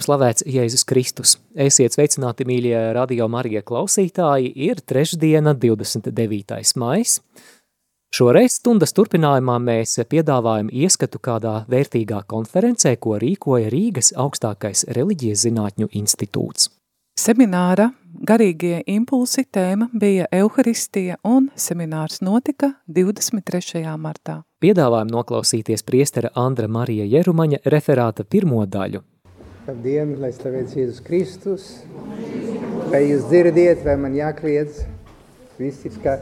Slavēts Jēzus Kristus. Esiet sveicināti, mīļie radio Marija klausītāji, ir trešdiena, 29. mais. Šoreiz stundas turpinājumā mēs piedāvājam ieskatu kādā vērtīgā konferencē, ko rīkoja Rīgas augstākais reliģijas zinātņu institūts. Semināra garīgie impulsi tēma bija Euharistija un seminārs notika 23. martā. Piedāvājam noklausīties priestera Andra Marija Jerumaņa referāta pirmo daļu Labdien, lai slavēts Jēzus Kristus. Vai jūs dzirdiet, vai man jākliedz? Visi, kā,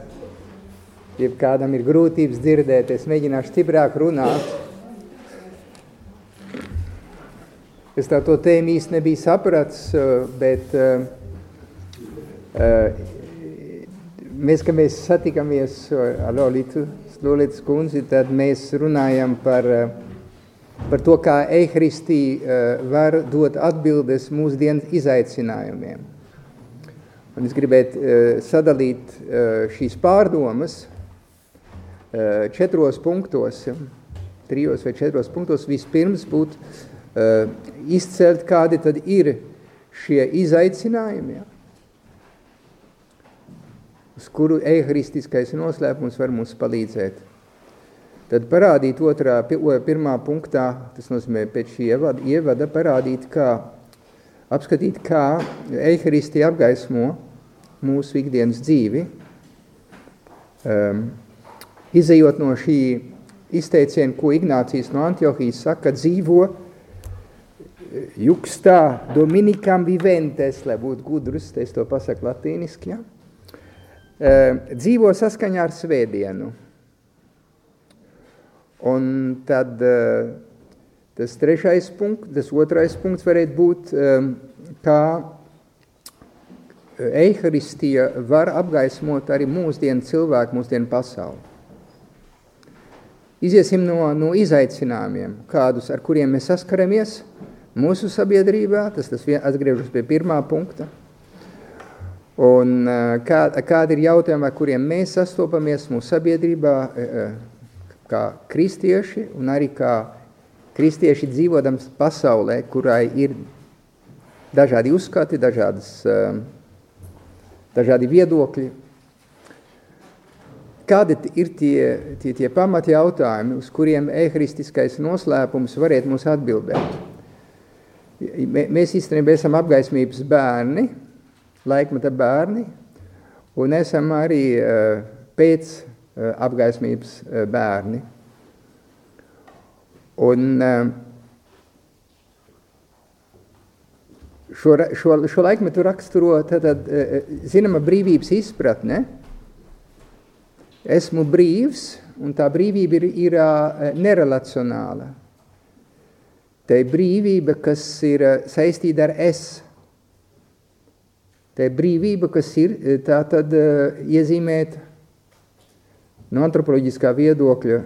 ja kādam ir grūtības dzirdēt, es mēģināšu stiprāk runāt. Es tā to tēmu īsti nebiju sapratis, bet uh, uh, mēs, ka mēs satikamies ar Lolitu, Lolitas kundzi, tad mēs runājam par uh, par to, kā eharistija eh, var dot atbildes mūsdienas izaicinājumiem. Un es gribētu eh, sadalīt eh, šīs pārdomas četros punktos, trijos vai četros punktos. Vispirms būtu izcelt, kādi tad ir šie izaicinājumi, uz kuru eharistiskais noslēpums var mums palīdzēt Tad parādīt otrā, pirmā punktā, tas nozīmē pēc šī ievada, ievada parādīt, kā, apskatīt, kā eiharisti apgaismo mūsu ikdienas dzīvi, um, izejot no šī izteiciena, ko Ignācijas no Antiohijas saka, dzīvo jukstā dominikam viventes, lai būtu gudrus, es to pasaku latīniski, ja? Uh, dzīvo saskaņā ar svētdienu, Un tad eh, tas trešais punkts, tas otrais punkts varētu būt, ehm, kā Eiharistija var apgaismot arī mūsdienu cilvēku, mūsdienu pasauli. Iziesim no, no izaicinājumiem, kādus, ar kuriem mēs saskaramies mūsu sabiedrībā, tas, tas atgriežas pie pirmā punkta, un eh, kā, kādi ir jautājumi, ar kuriem mēs sastopamies mūsu sabiedrībā, eh, kā kristieši un arī kā kristieši dzīvodams pasaulē, kurai ir dažādi uzskati, dažādas, um, dažādi viedokļi. Kādi ir tie, tie, tie pamati jautājumi, uz kuriem ehristiskais noslēpums varētu mums atbildēt? Mēs īstenībā esam apgaismības bērni, laikmeta bērni, un esam arī uh, pēc apgaismības eh, bērni. Un eh, šo, šo, šo laikmetu raksturo tātad, zinama brīvības izpratne. Esmu brīvs, un tā brīvība ir, ir nerelacionāla. Tā ir brīvība, kas ir saistīta ar es. Tā ir brīvība, kas ir tā tad iezīmēta no antropoloģiskā viedokļa,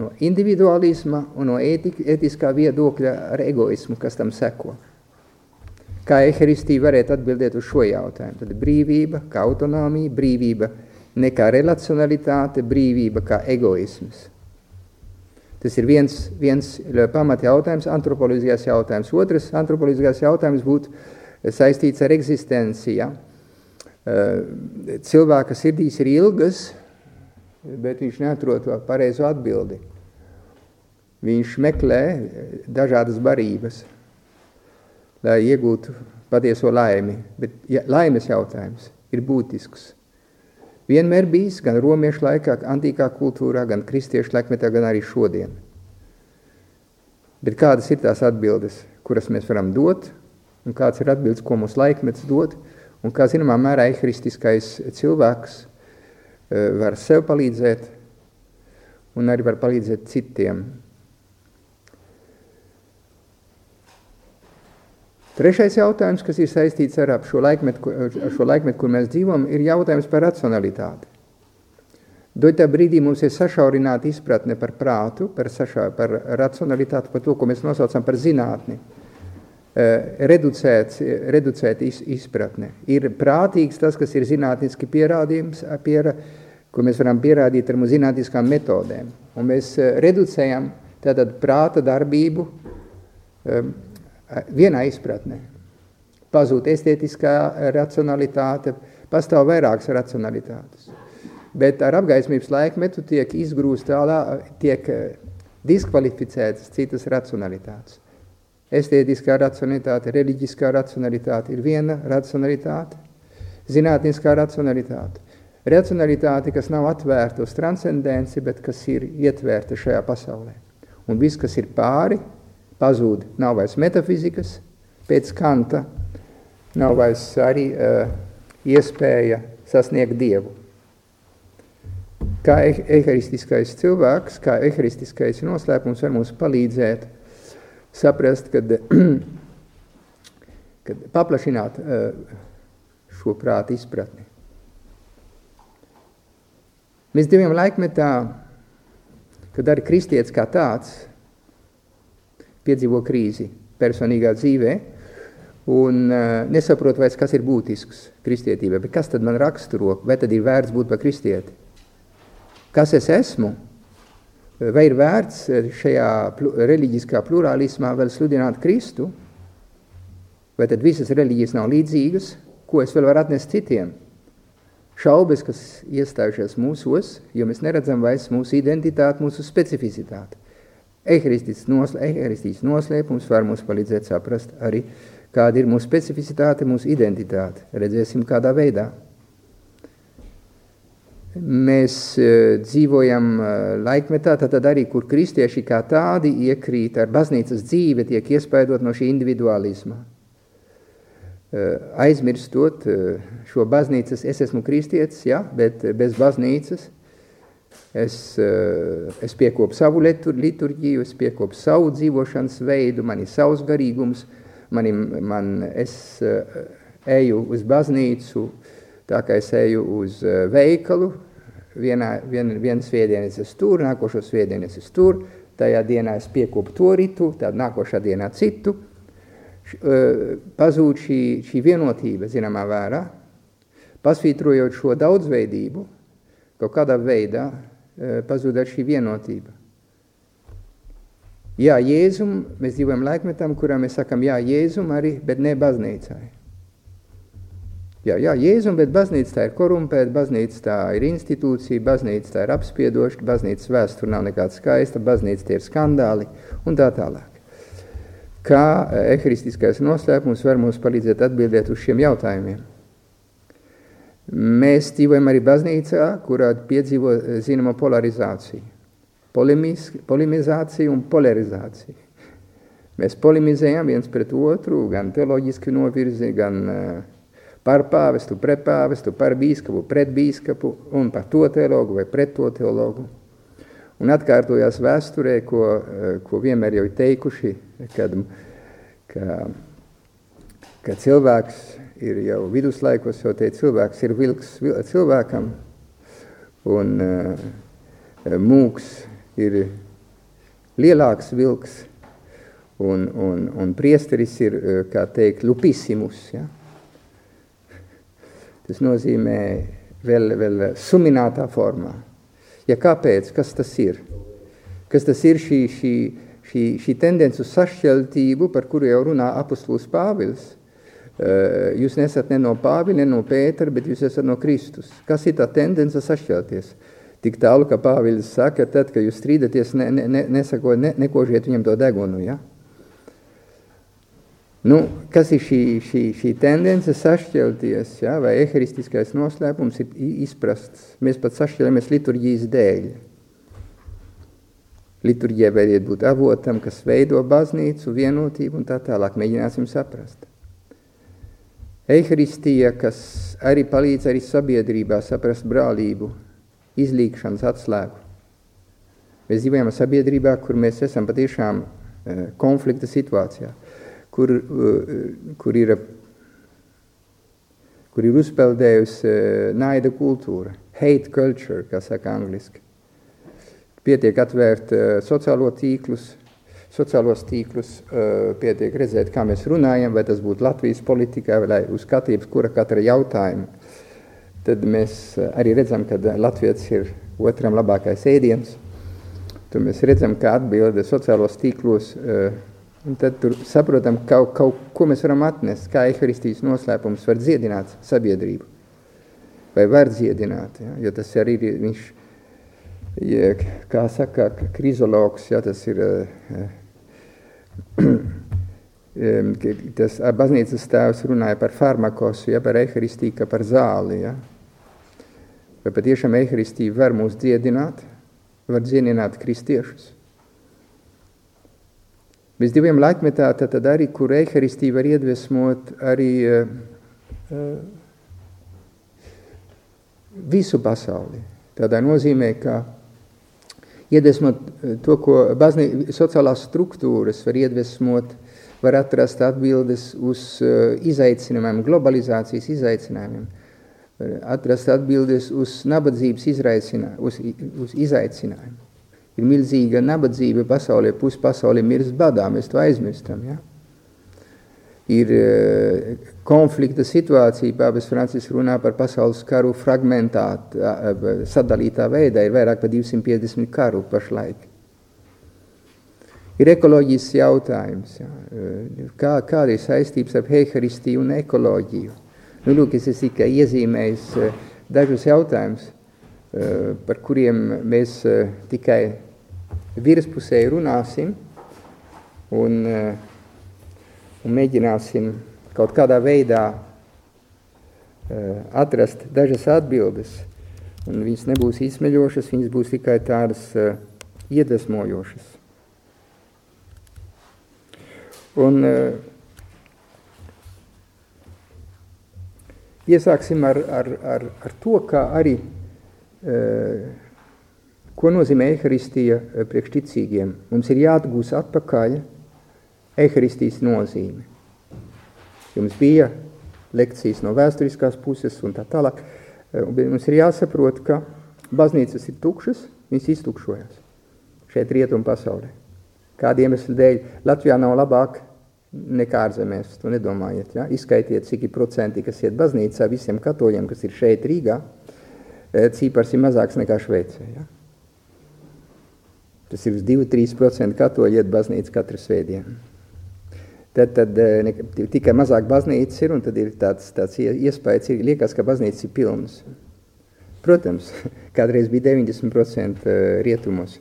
no individualisma un no ētiskā viedokļa ar egoismu, kas tam seko. Kā eharistija varētu atbildēt uz šo jautājumu? Tad brīvība kā autonomija, brīvība ne kā relacionalitāte, brīvība kā egoisms. Tas ir viens, viens pamat jautājums, antropoloģiskais jautājums. Otrs antropoloģiskais jautājums būtu saistīts ar eksistenci. Ja? Eh, cilvēka sirdīs ir ilgas, bet viņš neatrod to pareizo atbildi. Viņš meklē dažādas barības, lai iegūtu patieso laimi, bet ja, laimes jautājums ir būtisks. Vienmēr bijis gan romiešu laikā, antīkā kultūrā, gan kristiešu laikmetā, gan arī šodien. Bet kādas ir tās atbildes, kuras mēs varam dot, un kāds ir atbildes, ko mums laikmets dot, Un kā zināmā mērā ehristiskais cilvēks e, var sev palīdzēt un arī var palīdzēt citiem. Trešais jautājums, kas ir saistīts ar šo laikmetu, ar šo laikmetu kur mēs dzīvojam, ir jautājums par racionalitāti. Dotā brīdī mums ir sašaurināta izpratne par prātu, par, sašā, par racionalitāti, par to, ko mēs nosaucam par zinātni. Eh, reducēts, reducēta iz, izpratne. Ir prātīgs tas, kas ir zinātniski pierādījums, piera, ko mēs varam pierādīt ar mūsu zinātniskām metodēm. Un mēs eh, reducējam tātad prāta darbību um, vienā izpratnē. Pazūd estētiskā racionalitāte, pastāv vairākas racionalitātes. Bet ar apgaismības laikmetu tiek izgrūst tālā, tiek diskvalificētas citas racionalitātes. Estētiskā racionalitāte, reliģiskā racionalitāte ir viena racionalitāte, zinātniskā racionalitāte. Racionalitāte, kas nav atvērta uz transcendenci, bet kas ir ietvērta šajā pasaulē. Un viss, kas ir pāri, pazūd. Nav vairs metafizikas, pēc kanta nav vairs arī uh, iespēja sasniegt Dievu. Kā eharistiskais cilvēks, kā eharistiskais noslēpums var mums palīdzēt saprast, kad, kad paplašināt uh, šo prātu izpratni. Mēs diviem laikmetā, kad arī kristietis kā tāds piedzīvo krīzi personīgā dzīvē un uh, nesaprot vairs, kas ir būtisks kristietībai, bet kas tad man raksturo, vai tad ir vērts būt par kristieti? Kas es esmu? Vai ir vērts šajā reliģiskā plurālismā vēl sludināt Kristu? Vai tad visas reliģijas nav līdzīgas? Ko es vēl varu atnest citiem? Šaubas, kas iestājušās mūsos, jo mēs neredzam vairs mūsu identitāti, mūsu specificitāti. Eharistīts noslē, noslēpums var mums palīdzēt saprast arī, kāda ir mūsu specificitāte, mūsu identitāte. Redzēsim, kādā veidā. Mēs uh, dzīvojam uh, laikmetā, tad arī, kur kristieši kā tādi iekrīt ar baznīcas dzīve, tiek iespaidot no šī individualisma. Uh, aizmirstot šo baznīcas, es esmu kristietis, ja, bet bez baznīcas es, es piekopu savu liturģiju, es piekopu savu dzīvošanas veidu, man ir savs garīgums, man, man es eju uz baznīcu, Tā kā es eju uz eh, veikalu, vienā, vien, vienu svētdienu es tur, nākošo svētdienu es tur, tajā dienā es piekopu to ritu, tad nākošā dienā citu. Eh, pazūd šī, šī vienotība, zināmā vērā, pasvītrojot šo daudzveidību, kaut kādā veidā eh, pazūd ar šī vienotība. Jā, Jēzum, mēs dzīvojam laikmetam, kurā mēs sakam jā, Jēzum arī, bet ne baznīcai. Jā, jā, Jēzum, bet baznīca tā ir korumpēta, baznīca tā ir institūcija, baznīca tā ir apspiedoša, baznīcas vēsture nav nekāda skaista, baznīca tie ir skandāli un tā tālāk. Kā ehristiskais noslēpums var mums palīdzēt atbildēt uz šiem jautājumiem? Mēs dzīvojam arī baznīcā, kurā piedzīvo zināma polarizācija. Polimis, polimizācija un polarizācija. Mēs polimizējam viens pret otru, gan teoloģiski novirzi, gan uh, par pāvestu, pret pāvestu, par bīskapu, pret bīskapu un par to teologu vai pret to teologu. Un atkārtojās vēsturē, ko, eh, ko vienmēr jau ir teikuši, kad, ka, ka cilvēks ir jau viduslaikos, jau teica, cilvēks ir vilks cilvēkam, un uh, mūks ir lielāks vilks, un, un, un priesteris ir, eh, kā teikt, lupissimus, ja? Tas nozīmē vēl, vēl suminātā formā. Ja kāpēc? Kas tas ir? Kas tas ir šī, šī, šī, šī tendence uz sašķeltību, par kuru jau runā apustulis Pāvils? Eh, jūs nesat ne no Pāvila, ne no Pētera, bet jūs esat no Kristus. Kas ir tā tendence sašķelties? Tik tālu, ka Pāvils saka, tad, kad jūs strīdaties, ne, ne, ne, nesako, ne, nekožiet viņam to degunu, ja? Nu, kas ir šī, šī, šī tendence sašķelties, ja, vai eharistiskais noslēpums ir izprasts? Mēs pat sašķelamies liturģijas dēļ. Liturģija vajadzētu būt avotam, kas veido baznīcu, vienotību un tā tālāk. Mēģināsim saprast. Eharistija, kas arī palīdz arī sabiedrībā saprast brālību, izlīkšanas atslēgu. Mēs dzīvojam sabiedrībā, kur mēs esam patiešām eh, konflikta situācijā kur, eh, kur, ir, kur ir uzpeldējusi eh, naida kultūra, hate culture, kā saka angliski. Pietiek atvērt eh, sociālo tīklus, sociālos tīklus, pietiek redzēt, kā mēs runājam, vai tas būtu Latvijas politikā, vai uz skatības, kura katra jautājuma. Tad mēs arī redzam, ka Latvijas ir otram labākais ēdiens. Tad mēs redzam, ka atbilde sociālos tīklos uh, Un tad tur saprotam, kaut, kaut ko mēs varam atnest, kā eharistijas noslēpums var dziedināt sabiedrību. Vai var dziedināt, ja? jo tas arī ir, viņš, ja, kā saka, krizologs, ja, tas ir, tas baznīcas tēvs runāja par farmakosu, ja, par eharistīku, par zāli, ja. Vai patiešām eharistija var mūs dziedināt, var dziedināt kristiešus. Bez diviem laikmetā tad arī, kur eharistija var iedvesmot arī uh, visu pasauli. Tādā nozīmē, ka iedvesmot to, ko baznī, sociālās struktūras var iedvesmot, var atrast atbildes uz uh, izaicinājumiem, globalizācijas izaicinājumiem, var atrast atbildes uz nabadzības izaicinā, uz, uz izaicinājumu. Ir milzīga nabadzība pasaulē, pus pasaulē mirst badā, mēs to aizmirstam. Ja? Ir uh, konflikta situācija, Pāvis Francis runā par pasaules karu fragmentāt, uh, sadalītā veidā, ir vairāk par 250 karu pašlaik. Ir ekoloģijas jautājums, ja? Kā, kāda ir saistības ar heiharistiju un ekoloģiju. Nu, lūk, es esmu tikai iezīmējis dažus jautājumus, par kuriem mēs eh, tikai virspusēji runāsim un, eh, un mēģināsim kaut kādā veidā atrast dažas atbildes, un viņas nebūs izsmeļošas, viņas būs tikai tādas iedvesmojošas. Un iesāksim ar, ar, ar, ar to, kā arī Eh, ko nozīmē eharistija eh, priekšticīgiem? Mums ir jāatgūs atpakaļ eharistijas nozīme. Jums bija lekcijas no vēsturiskās puses un tā tālāk. Eh, mums ir jāsaprot, ka baznīcas ir tukšas, viņas iztukšojas šeit rietumu pasaulē. Kādu iemeslu dēļ Latvijā nav labāk nekā ārzemēs, to nedomājiet. Ja? Izskaitiet, cik ir procenti, kas iet baznīcā visiem katoļiem, kas ir šeit Rīgā – Eh, cipars ir mazāks nekā Šveicē. Ja? Tas ir uz 2-3% katoļi iet baznīca katru svētdienu. Tad, tad eh, ne, tikai mazāk baznīcas ir, un tad ir tāds, tāds iespējas, ir, liekas, ka baznīcas ir pilnas. Protams, kādreiz bija 90% eh, rietumos.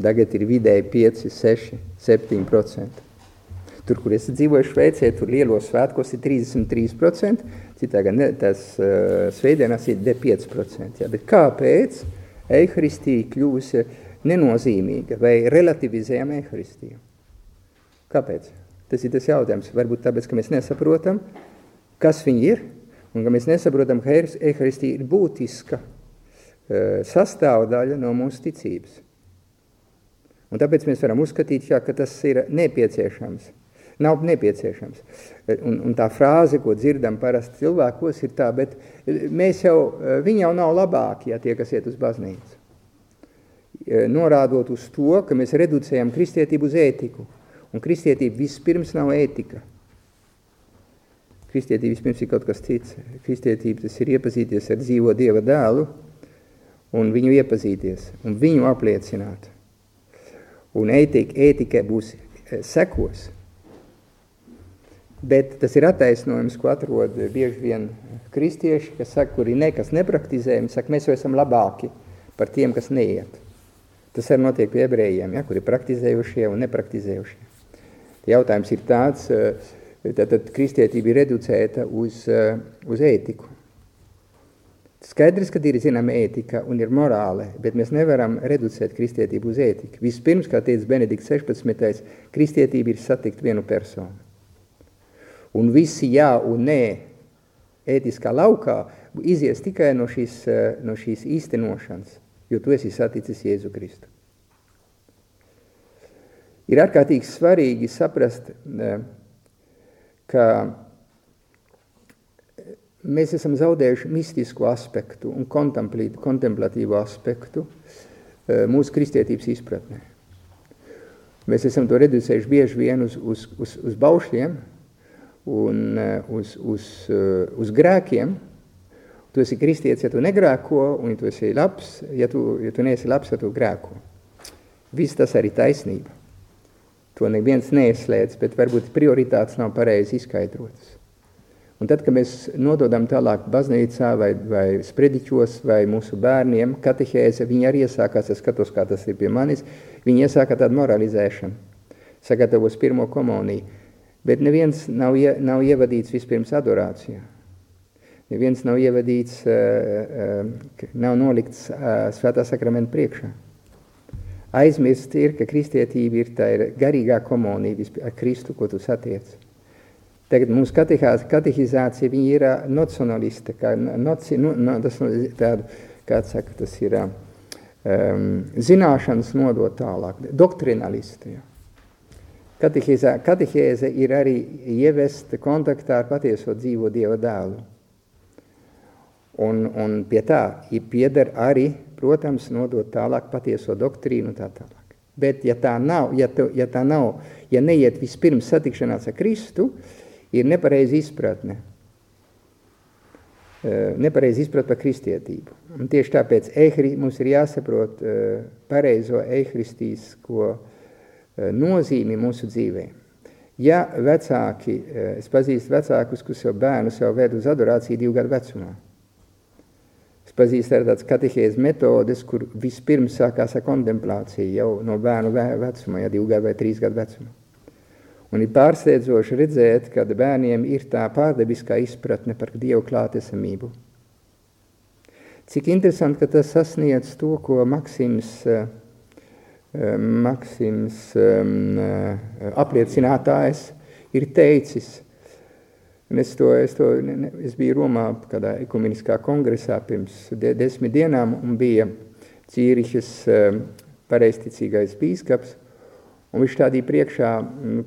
Tagad ir vidēji 5, 6, 7%. Tur, kur es dzīvoju Šveicē, tur lielos svētkos ir 33%, citā gan tās uh, svētdienās ir 5%. Ja? Bet kāpēc eharistija kļūsi nenozīmīga vai relativizējam eharistiju? Kāpēc? Tas ir tas jautājums. Varbūt tāpēc, ka mēs nesaprotam, kas viņi ir, un ka mēs nesaprotam, ka eharistija ir būtiska uh, sastāvdaļa no mūsu ticības. Un tāpēc mēs varam uzskatīt, jā, ka tas ir nepieciešams nav nepieciešams. Un, un tā frāze, ko dzirdam parasti cilvēkos, ir tā, bet mēs jau, viņi jau nav labāki, ja tie, kas iet uz baznīcu. Norādot uz to, ka mēs reducējam kristietību uz ētiku. Un kristietība vispirms nav ētika. Kristietība vispirms ir kaut kas cits. Kristietība tas ir iepazīties ar dzīvo Dieva dēlu un viņu iepazīties un viņu apliecināt. Un ētika, ētika būs sekos. Bet tas ir attaisnojums, ko atrod bieži vien kristieši, kas saka, kuri nekas nepraktizē, viņi saka, mēs jau esam labāki par tiem, kas neiet. Tas arī notiek pie ebrejiem, ja, kuri praktizējušie un nepraktizējušie. Jautājums ir tāds, tad, tad kristietība ir reducēta uz, uz ētiku. Skaidrs, ka ir zinām ētika un ir morāle, bet mēs nevaram reducēt kristietību uz ētiku. Vispirms, kā teica Benedikts 16. kristietība ir satikt vienu personu un visi jā un nē ētiskā laukā izies tikai no šīs, eh, no šīs īstenošanas, jo tu esi saticis Jēzu Kristu. Ir ārkārtīgi svarīgi saprast, eh, ka mēs esam zaudējuši mistisku aspektu un kontemplatīvu aspektu eh, mūsu kristietības izpratnē. Mēs esam to reducējuši bieži vien uz, uz, uz, uz baušļiem, un eh, uz, uz, eh, uz grēkiem. Tu esi kristietis, ja tu negrēko, un tu esi labs, ja tu, ja tu neesi labs, ja tu grēko. Viss tas arī taisnība. To neviens neieslēdz, bet varbūt prioritātes nav pareizi izskaidrotas. Un tad, kad mēs nododam tālāk baznīcā vai, vai sprediķos vai mūsu bērniem katehēze, viņi arī iesākās, es skatos, kā tas ir pie manis, viņi iesāka tādu moralizēšanu, sagatavos pirmo komuniju, bet neviens nav, ie, nav ievadīts vispirms adorācijā. Neviens nav ievadīts, uh, uh, nav nolikts uh, svētā sakramenta priekšā. Aizmirst ir, ka kristietība ir tā ir garīgā komunija ar Kristu, ko tu satiec. Tagad mums katehizācija, viņa ir nacionalista, kā noci, nu, no, tas, tādu, kāds saka, tas ir um, zināšanas nodot tālāk, doktrinalisti. Ja. Katehizā, katehēze ir arī ievest kontaktā ar patieso dzīvo Dieva dēlu. Un, un pie tā pieder arī protams, nodot tālāk patieso doktrīnu tā tālāk. Bet, ja tā nav, ja, tu, ja tā nav, ja neiet vispirms satikšanās ar Kristu, ir nepareizi izpratne. Nepareizi izprat par kristietību. Un tieši tāpēc ehri, mums ir jāsaprot pareizo ehristīsko nozīmi mūsu dzīvē. Ja vecāki, es pazīstu vecākus, kas jau bērnu jau ved uz adorāciju divu gadu vecumā, Es pazīstu arī tādas katehēzes metodes, kur vispirms sākās ar kontemplāciju jau no bērnu vecuma, ja divu gadu vai trīs gadu vecuma. Un ir pārsteidzoši redzēt, ka bērniem ir tā pārdabiskā izpratne par Dievu klātesamību. Cik interesanti, ka tas sasniedz to, ko Maksims, uh, Maksims um, apliecinātājs ir teicis – Un es, to, es, to, es biju Romā kādā ekumeniskā kongresā pirms de, desmit dienām un bija Cīrihas um, pareisticīgais bīskaps, un viņš stādīja priekšā,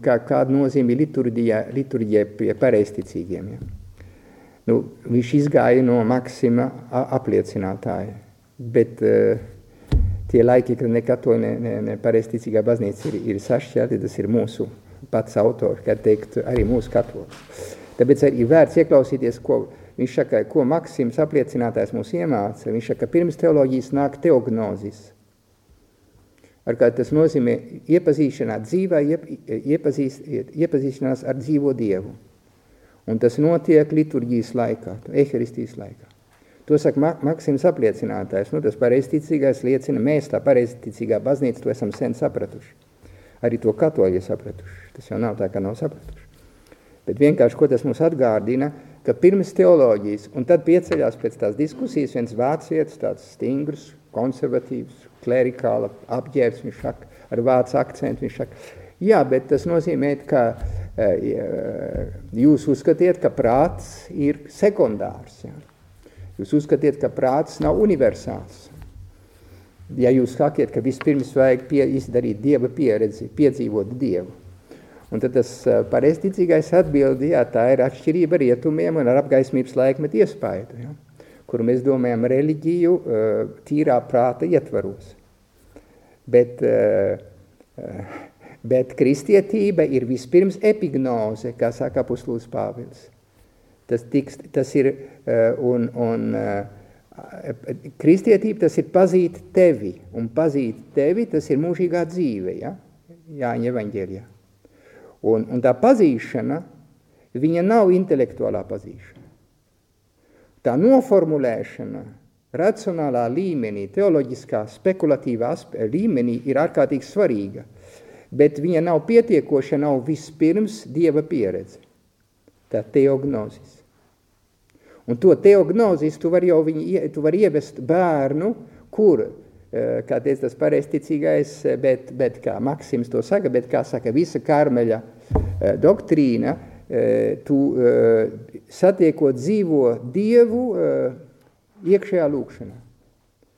kā, kāda nozīme liturģijā, liturģijā pie pareisticīgiem. Ja. Nu, viņš izgāja no Maksima apliecinātāja, bet uh, tie laiki, kad ne katoļa, ne, ne, ne pareisticīgā baznīca ir, ir sašķelti, tas ir mūsu pats autors, kā teikt, arī mūsu katolis. Tāpēc arī vērts ieklausīties, ko viņš saka, ko Maksims apliecinātājs mūs iemāca. Viņš saka, ka pirms teoloģijas nāk teognozis. Ar kā tas nozīmē iepazīšanā dzīvā, iep, iepazīst, iepazīšanās ar dzīvo Dievu. Un tas notiek liturģijas laikā, eharistijas laikā. To saka Maksims apliecinātājs. Nu, tas pareizticīgais liecina, mēs tā pareizticīgā baznīca to esam sen sapratuši. Arī to katoļi sapratuši. Tas jau nav tā, ka nav sapratuši. Bet vienkārši, ko tas mums atgādina, ka pirms teoloģijas, un tad pieceļās pēc tās diskusijas viens vācietis, tāds stingrs, konservatīvs, klerikāla apģērbs, viņš saka, ar vācu akcentu, viņš saka, jā, bet tas nozīmē, ka uh, jūs uzskatiet, ka prāts ir sekundārs. Jā. Jūs uzskatiet, ka prāts nav universāls. Ja jūs sakiet, ka vispirms vajag pie, izdarīt dieva pieredzi, piedzīvot dievu, Un tad tas pareizticīgais atbildi, jā, tā ir atšķirība rietumiem un ar apgaismības laikmetu iespaidu, ja, kur mēs domājam reliģiju tīrā prāta ietvaros. Bet, bet kristietība ir vispirms epignoze, kā saka apustulis Pāvils. Tas, tiks, tas ir, un, un kristietība tas ir pazīt tevi, un pazīt tevi tas ir mūžīgā dzīve, ja? Jāņa evaņģēlijā. Un, un tā pazīšana, viņa nav intelektuālā pazīšana. Tā noformulēšana racionālā līmenī, teoloģiskā, spekulatīvā līmenī ir ārkārtīgi svarīga, bet viņa nav pietiekoša, nav vispirms dieva pieredze. Tā teognozis. Un to teognozis tu vari jau viņu, tu vari ievest bērnu, kur Eh, kā teica tas pareizticīgais, eh, bet, bet kā Maksims to saka, bet kā saka visa karmeļa eh, doktrīna, tu satiekot dzīvo Dievu iekšējā lūkšanā,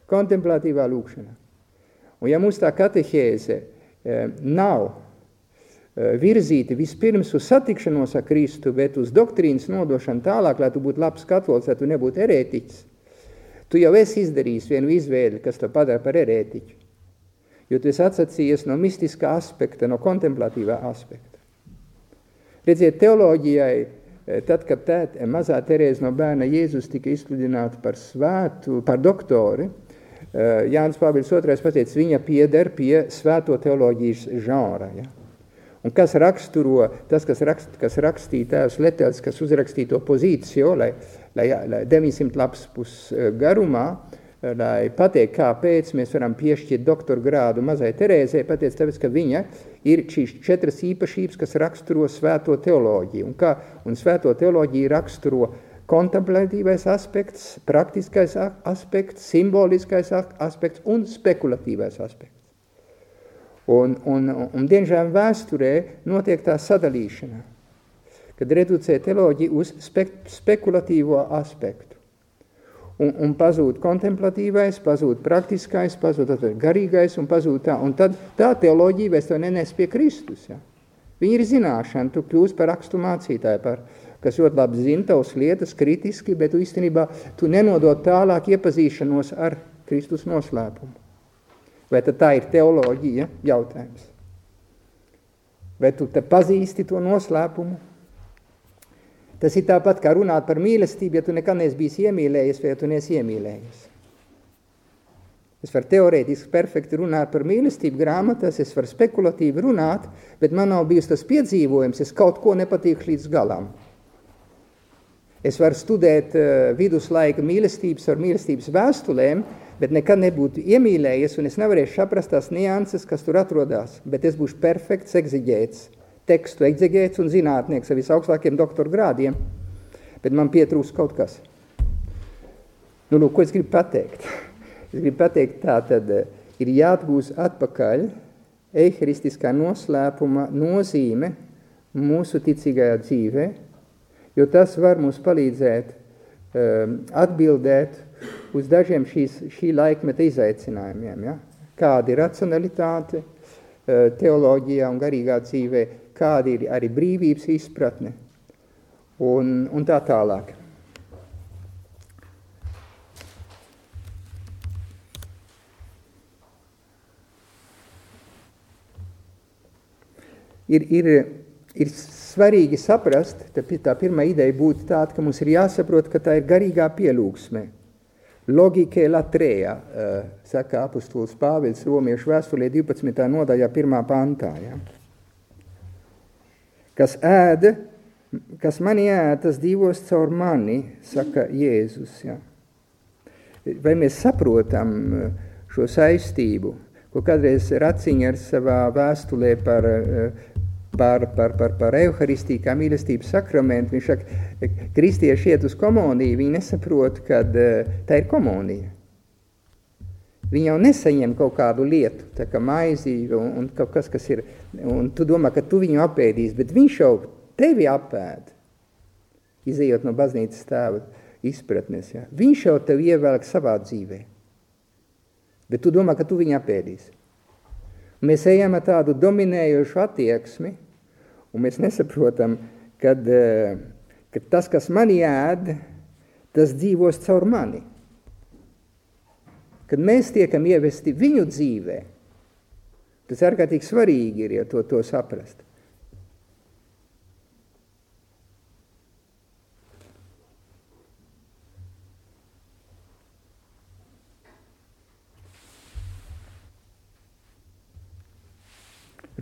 kontemplatīvā lūkšanā. Un ja mums tā katehēze nav virzīta vispirms uz satikšanos ar Kristu, bet uz doktrīnas nodošanu tālāk, lai tu būtu labs katolis, lai tu nebūtu erētiķis, Tu jau esi izdarījis vienu izvēli, kas to padara par erētiķu. Jo tu esi atsacījies no mistiskā aspekta, no kontemplatīvā aspekta. Redziet, teoloģijai, eh, tad, kad tēt, mazā Terēza no bērna Jēzus tika izsludināta par svētu, par doktori, eh, Jānis Pāvils II pateica, viņa pieder pie svēto teoloģijas žāra. Ja? Un kas raksturo, tas, kas, rakst, kas rakstīja tēvs Letels, kas uzrakstīja to pozīciju, lai, lai, lai 900 lapas pus garumā, lai pateikt, kāpēc mēs varam piešķirt doktoru grādu mazai Terēzē, pateic tāpēc, ka viņa ir šīs četras īpašības, kas raksturo svēto teoloģiju. Un, kā, un svēto teoloģiju raksturo kontemplatīvais aspekts, praktiskais aspekts, simboliskais aspekts un spekulatīvais aspekts. Un, un, un diemžēl vēsturē notiek tā sadalīšana, kad reducē teoloģiju uz spek spekulatīvo aspektu. Un, un pazūd kontemplatīvais, pazūd praktiskais, pazūd garīgais un pazūd tā. Un tad tā teoloģija vairs to nenes pie Kristus. Ja? Viņa ir zināšana, tu kļūsi par rakstu mācītāju, par, kas ļoti labi zina tavas lietas kritiski, bet tu īstenībā tu nenodot tālāk iepazīšanos ar Kristus noslēpumu. Vai tā ir teoloģija jautājums? Vai tu te pazīsti to noslēpumu? Tas ir tāpat kā runāt par mīlestību, ja tu nekad neesi bijis iemīlējies vai ja tu neesi iemīlējies. Es varu teorētiski perfekti runāt par mīlestību grāmatas, es varu spekulatīvi runāt, bet man nav bijis tas piedzīvojums, es kaut ko nepatīku līdz galam. Es varu studēt uh, viduslaika mīlestības ar mīlestības vēstulēm, bet nekad nebūtu iemīlējies, un es nevarēšu saprast tās nianses, kas tur atrodas, bet es būšu perfekts egziģēts, tekstu egziģēts un zinātnieks ar visaugstākiem doktoru grādiem, bet man pietrūks kaut kas. Nu, nu, ko es gribu pateikt? Es gribu pateikt tā, tad eh, ir jāatgūst atpakaļ eiharistiskā noslēpuma nozīme mūsu ticīgajā dzīvē, jo tas var mums palīdzēt atbildēt uz dažiem šīs, šī laikmeta izaicinājumiem. Ja? Kāda ir racionalitāte eh, teoloģijā un garīgā dzīvē, kāda ir arī brīvības izpratne un, un tā tālāk. Ir, ir, ir svarīgi saprast, tā, pirmā ideja būtu tāda, ka mums ir jāsaprot, ka tā ir garīgā pielūgsme. Logike latreja, uh, saka apustulis Pāvils Romiešu vēstulē 12. nodaļā 1. pantā. Ja? Kas ēda, kas mani ēd, tas dzīvos caur mani, saka Jēzus. Ja? Vai mēs saprotam šo saistību, ko kādreiz Raciņers savā vēstulē par uh, par, par, par, par evaharistiju kā mīlestības sakramentu. Viņš saka, kristieši iet uz komuniju, viņi nesaprot, ka uh, tā ir komunija. Viņi jau nesaņem kaut kādu lietu, tā kā maizīgu un, un kaut kas, kas ir, un tu domā, ka tu viņu apēdīs, bet viņš jau tevi apēd, izējot no baznīcas tēva izpratnes. Ja? Viņš jau tevi ievelk savā dzīvē, bet tu domā, ka tu viņu apēdīsi. Mēs ejam ar tādu dominējošu attieksmi, Un mēs nesaprotam, kad, eh, ka tas, kas mani ēd, tas dzīvos caur mani. Kad mēs tiekam ievesti viņu dzīvē, tas ārkārtīgi svarīgi ir, ja to, to saprast.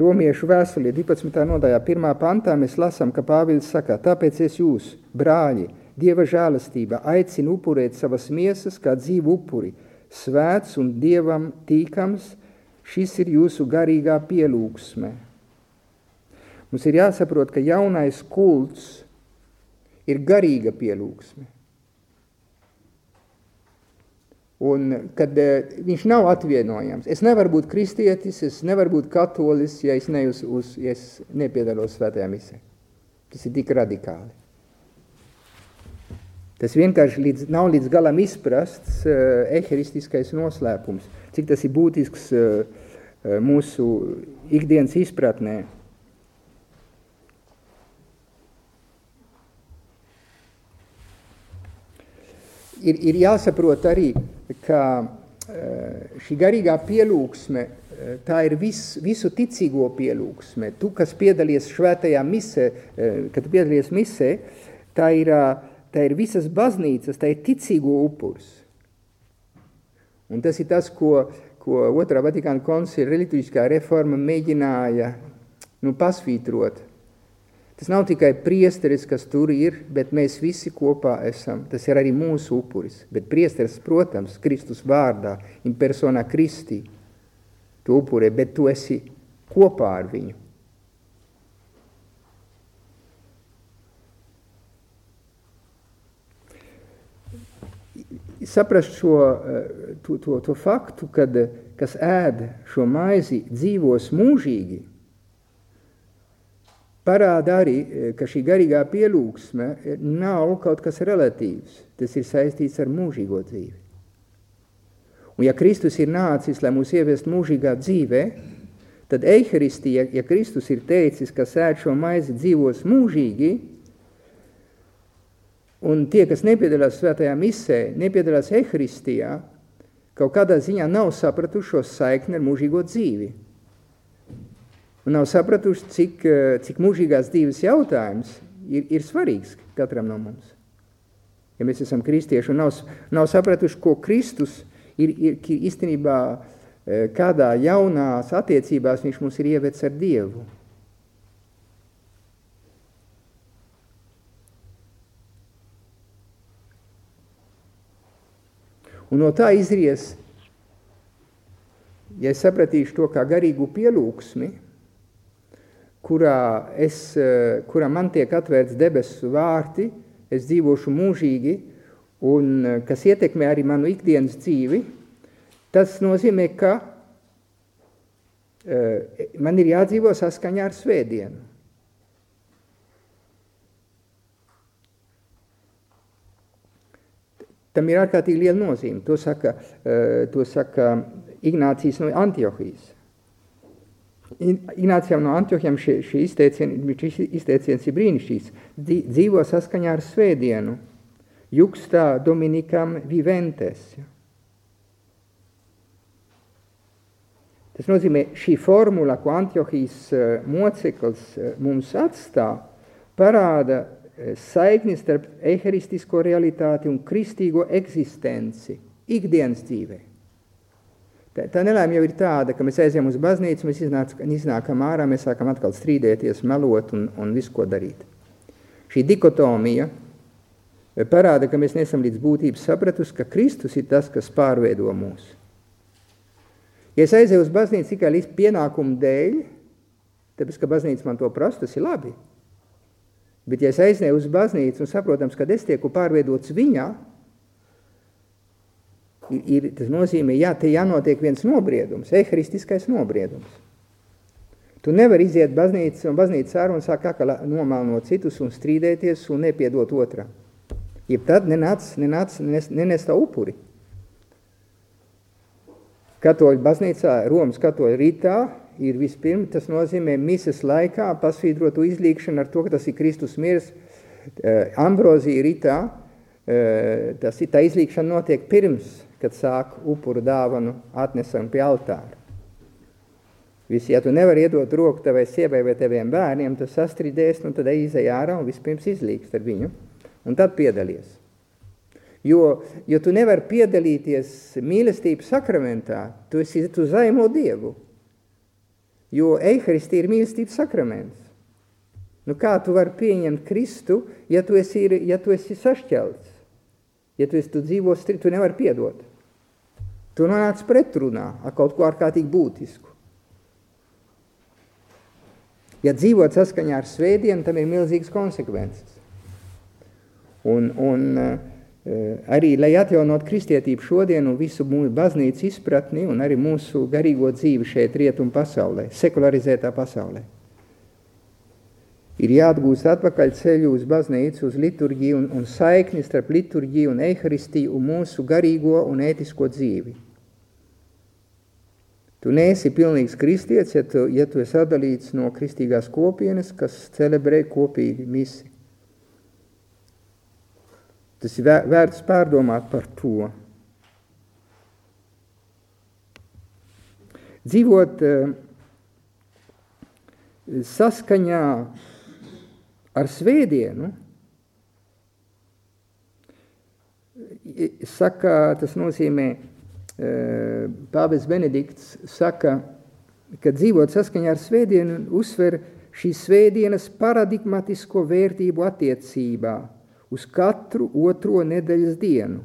Romiešu vēstulī 12. nodaļā 1. pantā mēs lasām, ka Pāvils saka, tāpēc es jūs, brāļi, Dieva žēlastība aicinu upurēt savas miesas kā dzīvu upuri, svēts un Dievam tīkams, šis ir jūsu garīgā pielūgsme. Mums ir jāsaprot, ka jaunais kults ir garīga pielūgsme. Un kad uh, viņš nav atvienojams, es nevaru būt kristietis, es nevaru būt katolis, ja es, ne uz, uz, ja es nepiedalos svētajā misē. Tas ir tik radikāli. Tas vienkārši līdz, nav līdz galam izprasts uh, eheristiskais noslēpums, cik tas ir būtisks uh, mūsu ikdienas izpratnē. Ir, ir jāsaprot arī, ka eh, šī garīgā pielūgsme, eh, tā ir vis, visu ticīgo pielūgsme. Tu, kas piedalies švētajā misē, eh, kad piedalies misē, tā ir, tā ir visas baznīcas, tā ir ticīgo upurs. Un tas ir tas, ko, ko otrā Vatikāna koncila reliģiskā reforma mēģināja nu, pasvītrot. Tas nav tikai priesteris, kas tur ir, bet mēs visi kopā esam. Tas ir arī mūsu upuris. Bet priesteris, protams, Kristus vārdā, in persona Kristi, tu upurē, bet tu esi kopā ar viņu. saprast šo, eh, to, to, to faktu, kad kas ēd šo maizi dzīvos mūžīgi, parāda arī, eh, ka šī garīgā pielūgsme eh, nav kaut kas relatīvs, tas ir saistīts ar mūžīgo dzīvi. Un ja Kristus ir nācis, lai mūs ievest mūžīgā dzīvē, tad eiharistija, ja Kristus ir teicis, ka sēd šo maizi dzīvos mūžīgi, Un tie, kas nepiedalās svētajā misē, nepiedalās eharistijā, kaut kādā ziņā nav sapratuši šo saikni ar mūžīgo dzīvi. Un nav sapratuši, cik, cik mūžīgās dzīves jautājums ir, ir svarīgs katram no mums. Ja mēs esam kristieši un nav, nav sapratuši, ko Kristus ir, ir īstenībā eh, kādā jaunās attiecībās viņš mums ir ievedis ar Dievu. Un no tā izries, ja es sapratīšu to kā garīgu pielūksmi, kurā, es, eh, kurā man tiek atvērts debesu vārti, es dzīvošu mūžīgi, un eh, kas ietekmē arī manu ikdienas dzīvi, tas nozīmē, ka uh, man ir jādzīvo saskaņā ar svētdienu. Tam ir ārkārtīgi liela nozīme. To saka, to saka Ignācijas no Antiohijas. Ignācijam no Antiohiem šī, šī izteiciens, šis izteiciens ir brīnišķīgs. Dzīvo saskaņā ar svētdienu. Juxtā Dominikam viventes. Tas nozīmē, šī formula, ko Antiohijas uh, moceklis uh, mums atstāv, parāda Eh, saikni starp eharistisko realitāti un kristīgo eksistenci ikdienas dzīvē. Tā, tā nelēma jau ir tāda, ka mēs aizējām uz baznīcu, mēs iznāc, iznākam ārā, mēs sākam atkal strīdēties, melot un, un visu ko darīt. Šī dikotomija eh, parāda, ka mēs nesam līdz būtības sapratusi, ka Kristus ir tas, kas pārveido mūs. Ja es aizēju uz baznīcu tikai līdz pienākumu dēļ, tāpēc, ka baznīca man to prasa, tas ir labi. Bet, ja es aizneju uz baznīcu un saprotams, ka es tieku pārveidots viņā, ir, tas nozīmē, jā, te jānotiek viens nobriedums, eharistiskais nobriedums. Tu nevari iziet baznīcas un baznīcas ārā un sāk atkal nomēlnot citus un strīdēties un nepiedot otram. Jeb tad nenāc, nenāc, nes, nenes tā upuri. Katoļu baznīcā, Romas katoļu rītā, ir vispirms, tas nozīmē mises laikā pasvītrotu izlīkšanu ar to, ka tas ir Kristus mirs. Uh, Ambrozija ritā, uh, tas tā izlīkšana notiek pirms, kad sāk upuru dāvanu atnesam pie altāra. Visi, ja tu nevari iedot roku tavai sievai vai taviem bērniem, tu sastrīdēs, nu tad izai ārā un vispirms izlīkst ar viņu, un tad piedalies. Jo, jo tu nevari piedalīties mīlestības sakramentā, tu, esi, tu zaimo Dievu. Jo eharistija ir mīlestības sakraments. Nu, kā tu vari pieņemt Kristu, ja tu esi, ja tu esi sašķelts? Ja tu, esi, tu dzīvo stri, tu nevari piedot. Tu nonāc pretrunā ar kaut ko ārkārtīgi būtisku. Ja dzīvot saskaņā ar svētdienu, tam ir milzīgas konsekvences. Un, un Eh, arī, lai atjaunot kristietību šodien un visu mūsu baznīcu izpratni un arī mūsu garīgo dzīvi šeit rietumu pasaulē, sekularizētā pasaulē. Ir jāatgūst atpakaļ ceļu uz baznīcu, uz liturģiju un, un saikni starp liturģiju un eharistiju un mūsu garīgo un ētisko dzīvi. Tu neesi pilnīgs kristietis, ja tu, ja tu esi atdalīts no kristīgās kopienas, kas celebrē kopīgi misi. Tas ir vērts pārdomāt par to. Dzīvot uh, saskaņā ar svētdienu, saka, tas nozīmē, uh, Pāvis Benedikts saka, kad dzīvot saskaņā ar svētdienu, uzsver šīs svētdienas paradigmatisko vērtību attiecībā uz katru otro nedēļas dienu.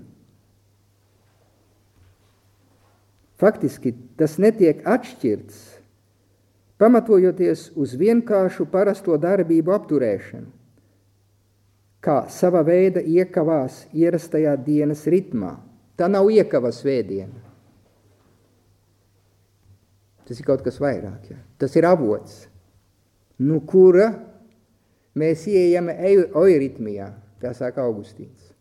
Faktiski tas netiek atšķirts, pamatojoties uz vienkāršu parasto darbību apturēšanu, kā sava veida iekavās ierastajā dienas ritmā. Tā nav iekava svētdiena. Tas ir kaut kas vairāk. Ja? Tas ir avots, no kura mēs ieejam oiritmijā, tā saka Augustīns.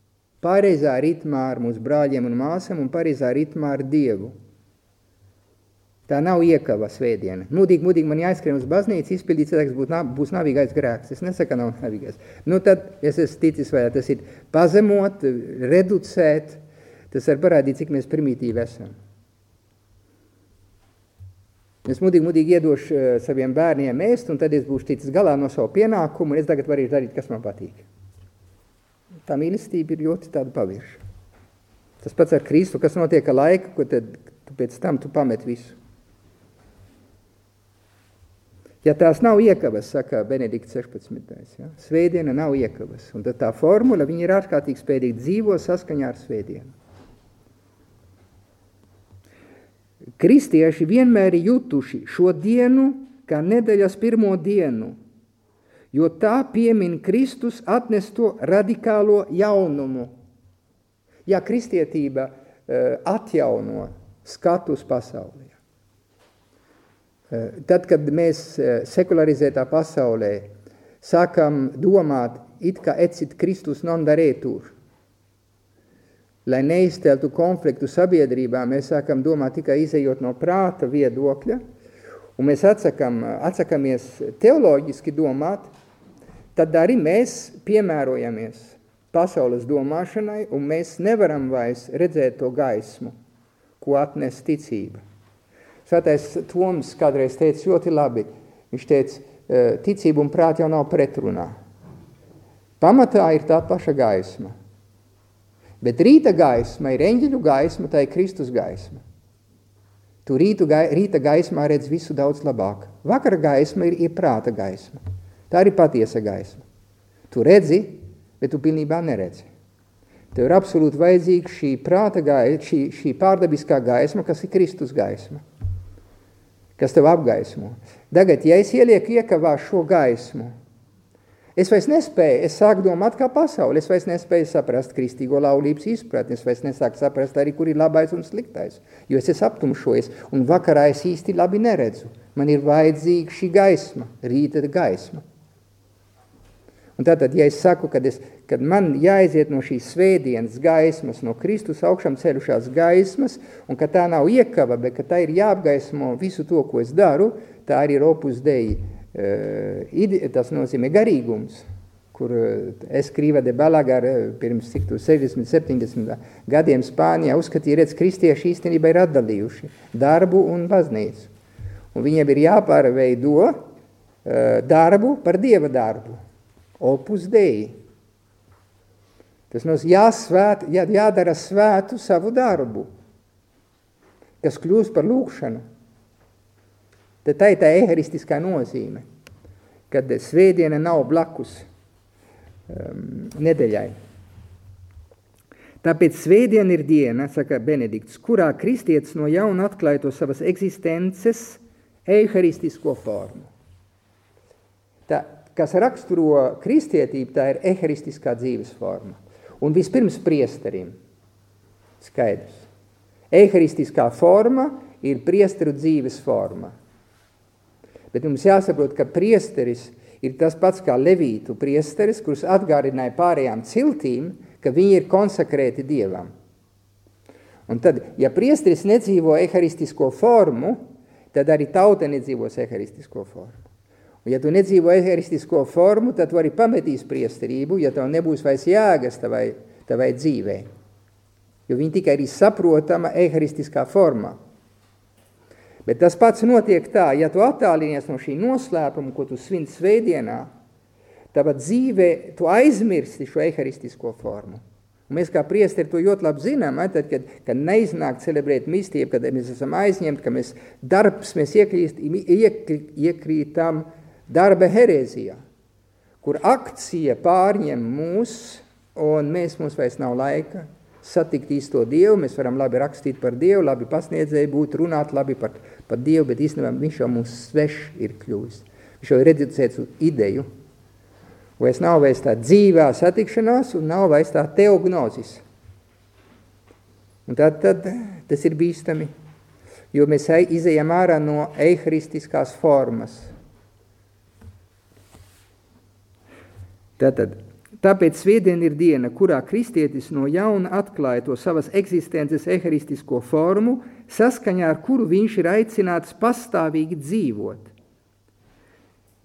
Pareizā ritmā ar mūsu brāļiem un māsām un pareizā ritmā ar Dievu. Tā nav iekava svētdiena. Mūdīgi, mūdīgi man jāizskrien uz baznīcu, izpildīt cilvēks būt, būs navīgais grēks. Es nesaku, nav navīgais. Nu tad, es esmu ticis vai tas ir pazemot, reducēt, tas var parādīt, cik mēs primitīvi esam. Es mudīgi, mudīgi iedošu uh, saviem bērniem ēst, un tad es būšu ticis galā no savu pienākumu, un es tagad varēšu darīt, kas man patīk. Tā mīlestība ir ļoti tāda pavirša. Tas pats ar Kristu, kas notiek ar laiku, ko tad tu pēc tam tu pamet visu. Ja tās nav iekavas, saka Benedikts 16. Ja? Svētdiena nav iekavas. Un tad tā formula, viņi ir ārkārtīgi spējīgi dzīvo saskaņā ar svētdienu. Kristieši vienmēr ir jutuši šo dienu kā nedēļas pirmo dienu, jo tā piemin Kristus atnesto radikālo jaunumu. Ja kristietība uh, atjauno skatu uz pasauli. Eh, tad, kad mēs eh, sekularizētā pasaulē sākam domāt, it kā ecit Kristus non darētur, lai neizteltu konfliktu sabiedrībā, mēs sākam domāt tikai izējot no prāta viedokļa, un mēs atsakam, atsakamies teoloģiski domāt, tad arī mēs piemērojamies pasaules domāšanai, un mēs nevaram vairs redzēt to gaismu, ko atnes ticība. Svētais Toms kādreiz teica ļoti labi. Viņš teica, eh, ticība un prāt jau nav pretrunā. Pamatā ir tā paša gaisma. Bet rīta gaisma ir eņģeļu gaisma, tā ir Kristus gaisma. Tu rītu, gai, rīta gaismā redz visu daudz labāk. Vakara gaisma ir, ir prāta gaisma. Tā ir patiesa gaisma. Tu redzi, bet tu pilnībā neredzi. Tev ir absolūti vajadzīga šī prāta gaisma, šī, šī pārdabiskā gaisma, kas ir Kristus gaisma kas tev apgaismo. Tagad, ja es ielieku iekavā šo gaismu, es vairs nespēju, es sāku domāt kā pasauli, es vairs nespēju saprast kristīgo laulības izpratni, es vairs nesāku saprast arī, kur ir labais un sliktais, jo es esmu aptumšojies, un vakarā es īsti labi neredzu. Man ir vajadzīga šī gaisma, rīta gaisma. Un tātad, ja es saku, kad, es, kad man jāaiziet no šīs svētdienas gaismas, no Kristus augšām ceļušās gaismas, un ka tā nav iekava, bet ka tā ir jāapgaismo visu to, ko es daru, tā arī ir opus dei, uh, tas nozīmē garīgums, kur uh, es Krīva de Balagar uh, pirms cik tu 60, 70 gadiem Spānijā uzskatīja, redz, kristieši īstenībā ir atdalījuši darbu un baznīcu. Un viņiem ir jāpārveido darbu par dieva darbu opus dei. Tas nozīmē, jāsvēt, jā, jādara svētu savu darbu, kas kļūst par lūkšanu. Tad tā ir tā eharistiskā nozīme, kad svētdiena nav blakus um, nedēļai. Tāpēc svētdiena ir diena, saka Benedikts, kurā kristietis no jauna atklāja to savas eksistences eharistisko formu. Tā kas raksturo kristietību, tā ir eharistiskā dzīves forma. Un vispirms priesterim. Skaidrs. Eharistiskā forma ir priesteru dzīves forma. Bet mums jāsaprot, ka priesteris ir tas pats kā levītu priesteris, kurus atgādināja pārējām ciltīm, ka viņi ir konsekrēti Dievam. Un tad, ja priesteris nedzīvo eharistisko formu, tad arī tauta nedzīvos eharistisko formu. Un ja tu nedzīvo eharistisko formu, tad tu arī pametīs priesterību, ja tev nebūs vairs jēgas tavai, tavai dzīvē. Jo viņi tikai ir saprotama eharistiskā formā. Bet tas pats notiek tā, ja tu attālinies no šī noslēpuma, ko tu svin svētdienā, tava dzīvē, tu aizmirsti šo eharistisko formu. Un mēs kā priesteri to ļoti labi zinām, ja, tad, kad, kad neiznāk celebrēt mistību, kad mēs esam aizņemti, ka mēs darbs, mēs iekrīst, iekrītam darba herēzijā, kur akcija pārņem mūs, un mēs mums vairs nav laika satikt īsto Dievu, mēs varam labi rakstīt par Dievu, labi pasniedzēji būt, runāt labi par, par Dievu, bet īstenībā viņš jau mums svešs ir kļuvis. Viņš jau ir reducēts uz ideju, Vairs nav vairs tā dzīvā satikšanās un nav vairs tā teognozis. Un tad, tad tas ir bīstami, jo mēs izejam ārā no eiharistiskās formas. Tātad, tāpēc sviedien ir diena, kurā kristietis no jauna atklāja to savas eksistences eharistisko formu, saskaņā ar kuru viņš ir aicināts pastāvīgi dzīvot.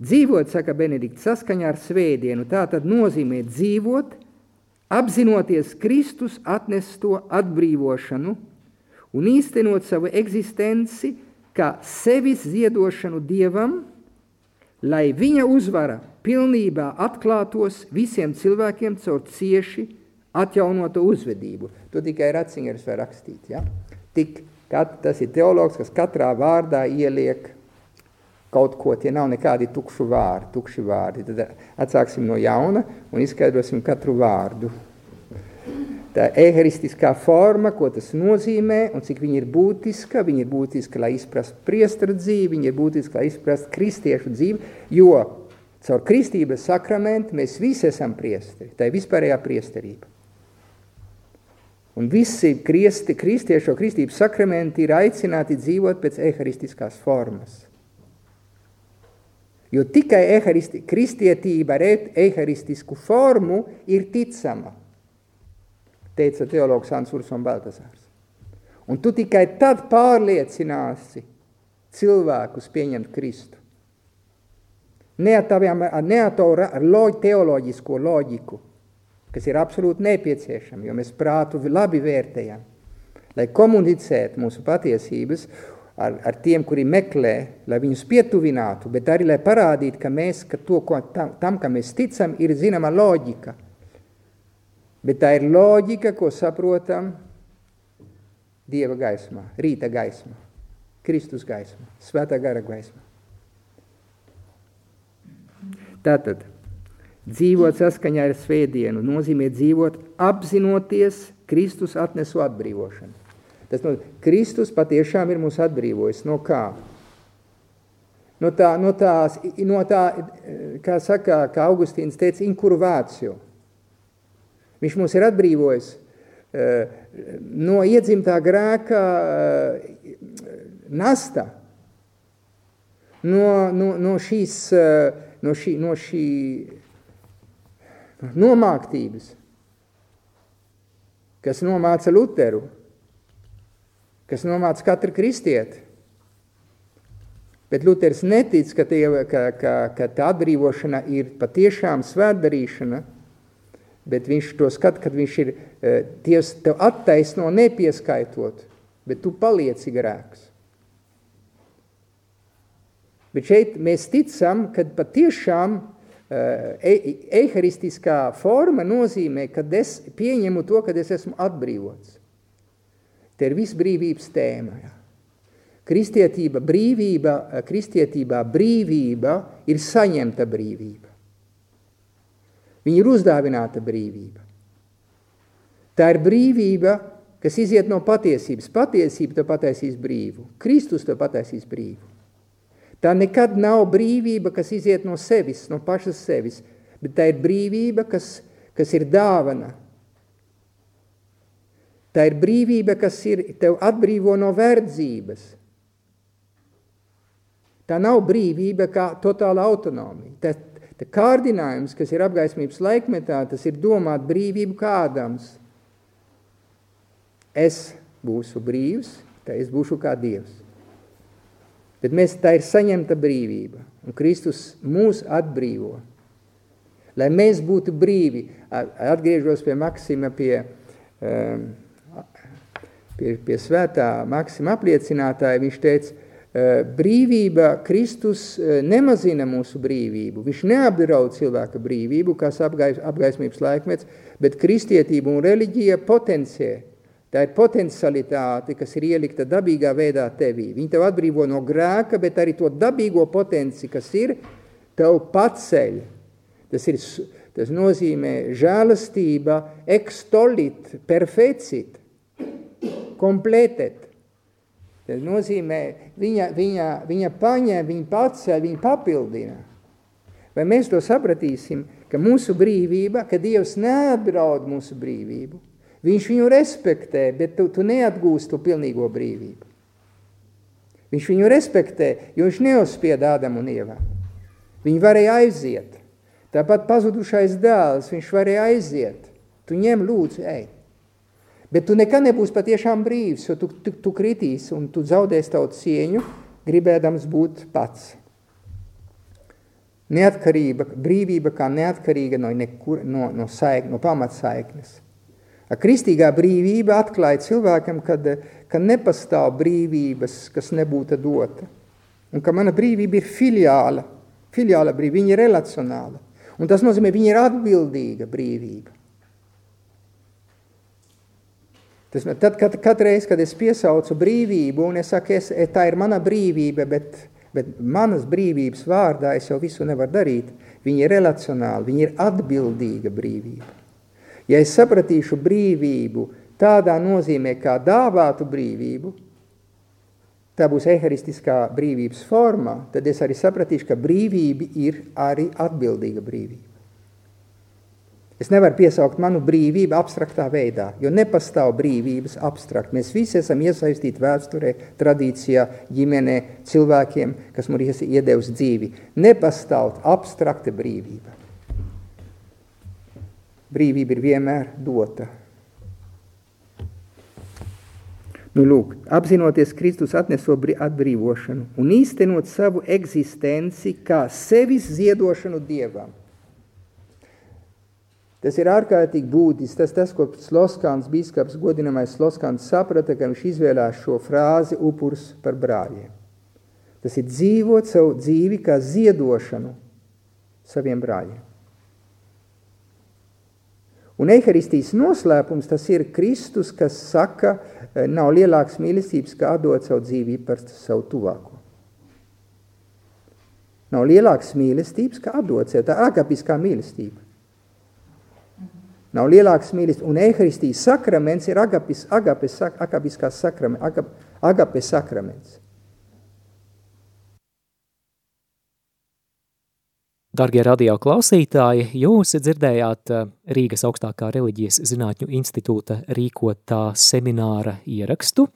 Dzīvot, saka Benedikts, saskaņā ar svētdienu, tā tad nozīmē dzīvot, apzinoties Kristus atnesto atbrīvošanu un īstenot savu eksistenci kā sevis ziedošanu Dievam, lai viņa uzvara pilnībā atklātos visiem cilvēkiem caur cieši atjaunotu uzvedību. To tikai Ratzingers var rakstīt. Ja? Tik, tas ir teologs, kas katrā vārdā ieliek kaut ko, tie nav nekādi tukšu vārdi, tukši vārdi. Tad atsāksim no jauna un izskaidrosim katru vārdu. Tā eharistiskā forma, ko tas nozīmē un cik viņa ir būtiska, viņa ir būtiska, lai izprastu priestara dzīvi, viņa ir būtiska, lai izprastu kristiešu dzīvi, jo caur kristības sakramentu mēs visi esam priesteri, tā ir vispārējā priesterība. Un visi kristi, kristiešu kristības sakramenti ir aicināti dzīvot pēc eharistiskās formas. Jo tikai eharisti, kristietība ar eharistisku formu ir ticama, teica teologs Ansurs un Baltasārs. Un tu tikai tad pārliecināsi cilvēkus pieņemt Kristu. Ne ar, taviem, ne ar to loģ, teoloģisko loģiku, kas ir absolūti nepieciešama, jo mēs prātu labi vērtējam, lai komunicētu mūsu patiesības ar, ar tiem, kuri meklē, lai viņus pietuvinātu, bet arī, lai parādītu, ka mēs, ka to, ko, tam, tam, ka mēs ticam, ir zināma loģika. Bet tā ir loģika, ko saprotam Dieva gaismā, rīta gaismā, Kristus gaismā, svētā gara gaismā. Tātad, dzīvot saskaņā ar svētdienu nozīmē dzīvot apzinoties Kristus atnesu atbrīvošanu. Tas no, Kristus patiešām ir mūs atbrīvojis. No kā? No tā, no tās, no tā kā saka, kā Augustīns teica, inkurvāciju. Viņš mūs ir atbrīvojis uh, no iedzimtā grēka uh, nasta, no, no, no šīs, uh, no šī, no šī nomāktības, kas nomāca Luteru, kas nomāca katru kristieti. Bet Luters netic, ka, tie, ka, ka, ka tā atbrīvošana ir patiešām svētdarīšana, bet viņš to skat, kad viņš ir, e, Dievs tev attaisno nepieskaitot, bet tu palieci grēks. Bet šeit mēs ticam, ka patiešām eharistiskā forma nozīmē, ka es pieņemu to, ka es esmu atbrīvots. Te ir viss brīvības tēma. Jā. Kristietība, brīvība, kristietībā brīvība ir saņemta brīvība. Viņa ir uzdāvināta brīvība. Tā ir brīvība, kas iziet no patiesības. Patiesība to pataisīs brīvu. Kristus to pataisīs brīvu. Tā nekad nav brīvība, kas iziet no sevis, no pašas sevis, bet tā ir brīvība, kas, kas ir dāvana, Tā ir brīvība, kas ir, tev atbrīvo no verdzības. Tā nav brīvība kā totāla autonomija. Tā, tā kārdinājums, kas ir apgaismības laikmetā, tas ir domāt brīvību kādams. Es būšu brīvs, tā es būšu kā Dievs. Bet mēs, tā ir saņemta brīvība, un Kristus mūs atbrīvo. Lai mēs būtu brīvi, atgriežos pie Maksima, pie um, pie, pie svētā Maksima apliecinātāja, viņš teica, brīvība, Kristus nemazina mūsu brīvību. Viņš neapdraud cilvēka brīvību, kas apgais, apgaismības laikmets, bet kristietība un reliģija potenciē. Tā ir potencialitāte, kas ir ielikta dabīgā veidā tevī. Viņa tev atbrīvo no grēka, bet arī to dabīgo potenci, kas ir, tev paceļ. Tas, ir, tas nozīmē žēlastība, ekstolit, perfecit, kompletet. Tas nozīmē, viņa, viņa, viņa paņem, viņa paceļ, viņa papildina. Vai mēs to sapratīsim, ka mūsu brīvība, ka Dievs neatbraud mūsu brīvību, viņš viņu respektē, bet tu, tu neatgūst to pilnīgo brīvību. Viņš viņu respektē, jo viņš neuzspied Ādamu un Ievā. Viņi varēja aiziet. Tāpat pazudušais dēls, viņš varēja aiziet. Tu ņem lūdzu, ej. Bet tu nekad nebūsi patiešām brīvs, jo tu, tu, tu kritīsi un tu zaudēsi tavu cieņu, gribēdams būt pats. Neatkarība, brīvība kā neatkarīga no, nekur, no, no, saik, no pamatsaiknes. Kristīgā brīvība atklāja cilvēkam, kad, kad nepastāv brīvības, kas nebūtu dota. Un ka mana brīvība ir filiāla, filiāla brīvība, viņa ir relacionāla. Un tas nozīmē, viņa ir atbildīga brīvība. Tas, tad, kad, katreiz, kad es piesaucu brīvību, un es saku, es, e, tā ir mana brīvība, bet, bet manas brīvības vārdā es jau visu nevaru darīt. Viņa ir relacionāla, viņa ir atbildīga brīvība. Ja es sapratīšu brīvību tādā nozīmē, kā dāvātu brīvību, tā būs eharistiskā brīvības forma, tad es arī sapratīšu, ka brīvība ir arī atbildīga brīvība. Es nevaru piesaukt manu brīvību abstraktā veidā, jo nepastāv brīvības abstrakt. Mēs visi esam iesaistīti vēsturē, tradīcijā, ģimenē, cilvēkiem, kas mums ir iedevis dzīvi. Nepastāv abstrakta brīvība. Brīvība ir vienmēr dota. Nu, lūk, apzinoties Kristus atneso atbrīvošanu un īstenot savu eksistenci kā sevis ziedošanu Dievam. Tas ir ārkārtīgi būtisks. Tas, tas, ko Sloskāns, bīskaps, godinamais Sloskāns saprata, ka viņš izvēlās šo frāzi upurs par brāļiem. Tas ir dzīvot savu dzīvi kā ziedošanu saviem brāļiem. Un eharistijas noslēpums tas ir Kristus, kas saka, eh, nav lielāks mīlestības, kā atdot savu dzīvību par savu tuvāko. Nav lielāks mīlestības, kā atdot sev. Tā agapiskā mīlestība. Nav lielāks mīlestības. Un eharistijas sakraments ir agapis, agapes, agapiskās sakraments, agap, agapes sakraments. Dargie radio klausītāji, jūs dzirdējāt eh, Rīgas augstākā reliģijas zinātņu institūta rīkotā semināra ierakstu.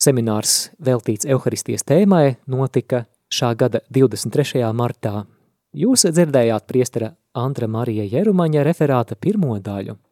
Seminārs veltīts Euharistijas tēmai notika šā gada 23. martā Jūs dzirdējāt priestera Andra Marija Jerumaņa referāta pirmo daļu –